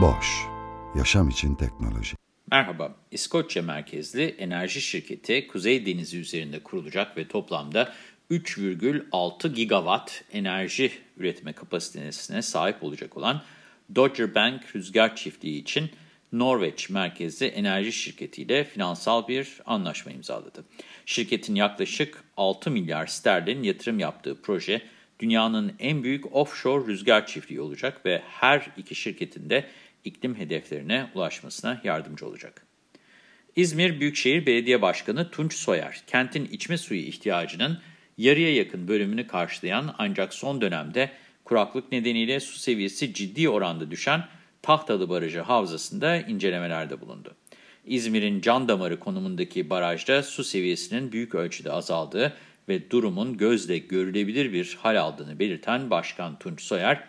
Boş, yaşam için teknoloji. Merhaba, İskoçya merkezli enerji şirketi Kuzey Denizi üzerinde kurulacak ve toplamda 3,6 gigawatt enerji üretme kapasitesine sahip olacak olan Dodger Bank Rüzgar Çiftliği için Norveç merkezli enerji şirketiyle finansal bir anlaşma imzaladı. Şirketin yaklaşık 6 milyar sterlin yatırım yaptığı proje, dünyanın en büyük offshore rüzgar çiftliği olacak ve her iki şirketin de iklim hedeflerine ulaşmasına yardımcı olacak. İzmir Büyükşehir Belediye Başkanı Tunç Soyer, kentin içme suyu ihtiyacının yarıya yakın bölümünü karşılayan ancak son dönemde kuraklık nedeniyle su seviyesi ciddi oranda düşen Tahtalı Barajı Havzası'nda incelemelerde bulundu. İzmir'in can damarı konumundaki barajda su seviyesinin büyük ölçüde azaldığı ve durumun gözle görülebilir bir hal aldığını belirten Başkan Tunç Soyer,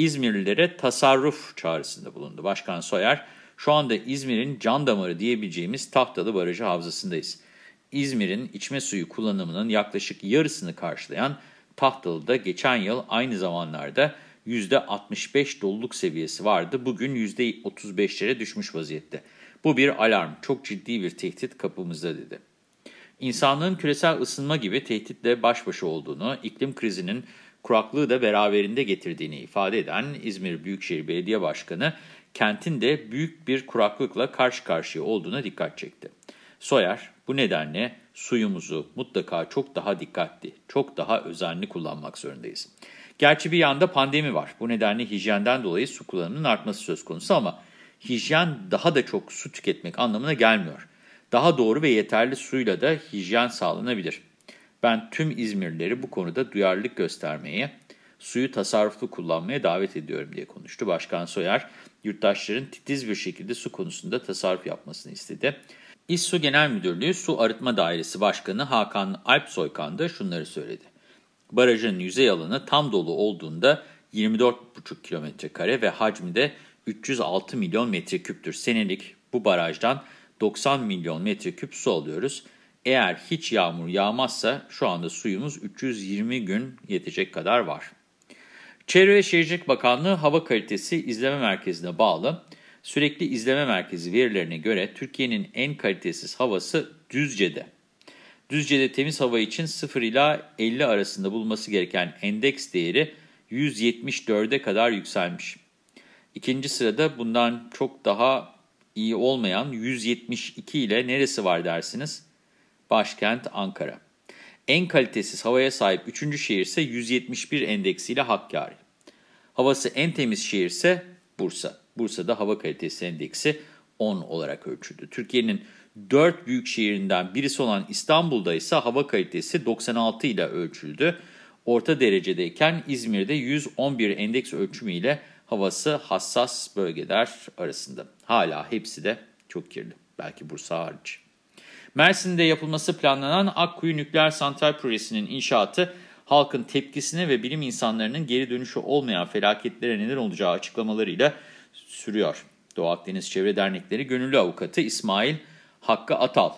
İzmirlilere tasarruf çağrısında bulundu. Başkan Soyer, şu anda İzmir'in can damarı diyebileceğimiz Tahtalı Barajı Havzası'ndayız. İzmir'in içme suyu kullanımının yaklaşık yarısını karşılayan Tahtalı'da geçen yıl aynı zamanlarda %65 doluluk seviyesi vardı. Bugün %35'lere düşmüş vaziyette. Bu bir alarm, çok ciddi bir tehdit kapımızda dedi. İnsanlığın küresel ısınma gibi tehditle baş başa olduğunu, iklim krizinin kuraklığı da beraberinde getirdiğini ifade eden İzmir Büyükşehir Belediye Başkanı, kentin de büyük bir kuraklıkla karşı karşıya olduğuna dikkat çekti. Soyer, bu nedenle suyumuzu mutlaka çok daha dikkatli, çok daha özenli kullanmak zorundayız. Gerçi bir yanda pandemi var. Bu nedenle hijyenden dolayı su kullanımının artması söz konusu ama hijyen daha da çok su tüketmek anlamına gelmiyor. Daha doğru ve yeterli suyla da hijyen sağlanabilir. Ben tüm İzmirlileri bu konuda duyarlılık göstermeye, suyu tasarruflu kullanmaya davet ediyorum diye konuştu. Başkan Soyer, yurttaşların titiz bir şekilde su konusunda tasarruf yapmasını istedi. İSSU Genel Müdürlüğü Su Arıtma Dairesi Başkanı Hakan Alpsoykan da şunları söyledi. Barajın yüzey alanı tam dolu olduğunda 24,5 kilometre kare ve hacmi de 306 milyon metreküptür. Senelik bu barajdan 90 milyon metreküp su alıyoruz. Eğer hiç yağmur yağmazsa şu anda suyumuz 320 gün yetecek kadar var. Çevre ve Şehircilik Bakanlığı Hava Kalitesi İzleme Merkezi'ne bağlı sürekli izleme merkezi verilerine göre Türkiye'nin en kalitesiz havası Düzce'de. Düzce'de temiz hava için 0 ila 50 arasında bulması gereken endeks değeri 174'e kadar yükselmiş. İkinci sırada bundan çok daha iyi olmayan 172 ile neresi var dersiniz? Başkent Ankara. En kalitesiz havaya sahip 3. şehir ise 171 endeksiyle Hakkari. Havası en temiz şehir ise Bursa. Bursa'da hava kalitesi endeksi 10 olarak ölçüldü. Türkiye'nin 4 büyük şehirinden birisi olan İstanbul'da ise hava kalitesi 96 ile ölçüldü. Orta derecedeyken İzmir'de 111 endeks ölçümüyle havası hassas bölgeler arasında. Hala hepsi de çok kirli. Belki Bursa hariç. Mersin'de yapılması planlanan Akkuyu Nükleer Santral Projesi'nin inşaatı halkın tepkisine ve bilim insanlarının geri dönüşü olmayan felaketlere neden olacağı açıklamalarıyla sürüyor. Doğu Akdeniz Çevre Dernekleri Gönüllü Avukatı İsmail Hakkı Atal,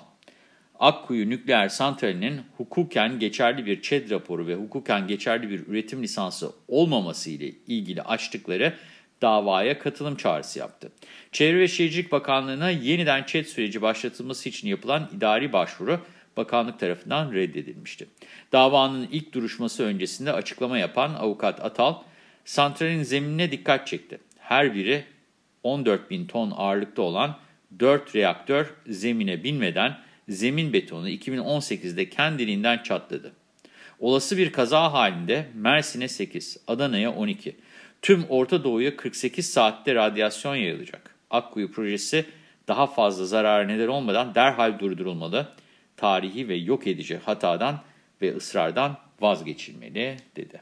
Akkuyu Nükleer Santrali'nin hukuken geçerli bir ÇED raporu ve hukuken geçerli bir üretim lisansı olmaması ile ilgili açtıkları davaya katılım çağrısı yaptı. Çevre ve Şehircilik Bakanlığı'na yeniden ÇED süreci başlatılması için yapılan idari başvuru bakanlık tarafından reddedilmişti. Davanın ilk duruşması öncesinde açıklama yapan avukat Atal, santralin zeminine dikkat çekti. Her biri 14 bin ton ağırlıkta olan 4 reaktör zemine binmeden zemin betonu 2018'de kendiliğinden çatladı. Olası bir kaza halinde Mersin'e 8, Adana'ya 12, tüm Orta Doğu'ya 48 saatte radyasyon yayılacak. Akkuyu projesi daha fazla zarara neden olmadan derhal durdurulmalı, tarihi ve yok edici hatadan ve ısrardan vazgeçilmeli dedi.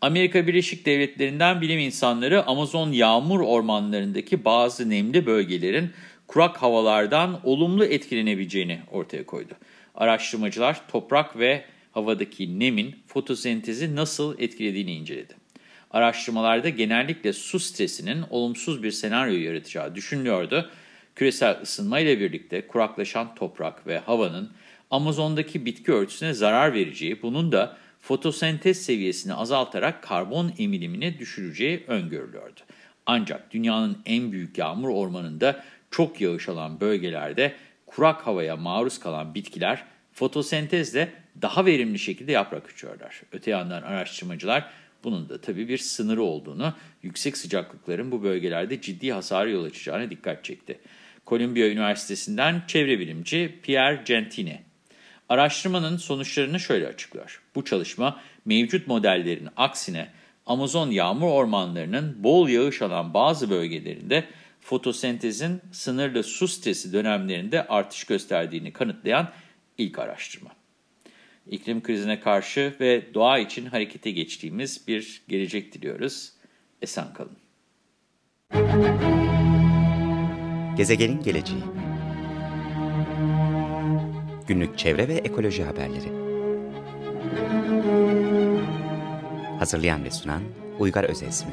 Amerika Birleşik Devletleri'nden bilim insanları Amazon yağmur ormanlarındaki bazı nemli bölgelerin kurak havalardan olumlu etkilenebileceğini ortaya koydu. Araştırmacılar toprak ve havadaki nemin fotosentezi nasıl etkilediğini inceledi. Araştırmalarda genellikle su stresinin olumsuz bir senaryo yaratacağı düşünülüyordu. Küresel ısınma ile birlikte kuraklaşan toprak ve havanın Amazon'daki bitki örtüsüne zarar vereceği, bunun da fotosentez seviyesini azaltarak karbon emilimini düşüreceği öngörülüyordu. Ancak dünyanın en büyük yağmur ormanında çok yağış alan bölgelerde kurak havaya maruz kalan bitkiler fotosentezle daha verimli şekilde yaprak açıyorlar. Öte yandan araştırmacılar bunun da tabii bir sınırı olduğunu, yüksek sıcaklıkların bu bölgelerde ciddi hasar yol açacağına dikkat çekti. Columbia Üniversitesi'nden çevre bilimci Pierre Gentini, araştırmanın sonuçlarını şöyle açıklıyor. Bu çalışma mevcut modellerin aksine Amazon yağmur ormanlarının bol yağış alan bazı bölgelerinde fotosentezin sınırlı su stresi dönemlerinde artış gösterdiğini kanıtlayan ilk araştırma. İklim krizine karşı ve doğa için harekete geçtiğimiz bir gelecek diliyoruz. Esen kalın. Gezegenin geleceği Günlük çevre ve ekoloji haberleri Hazırlayan ve sunan Uygar Özesmi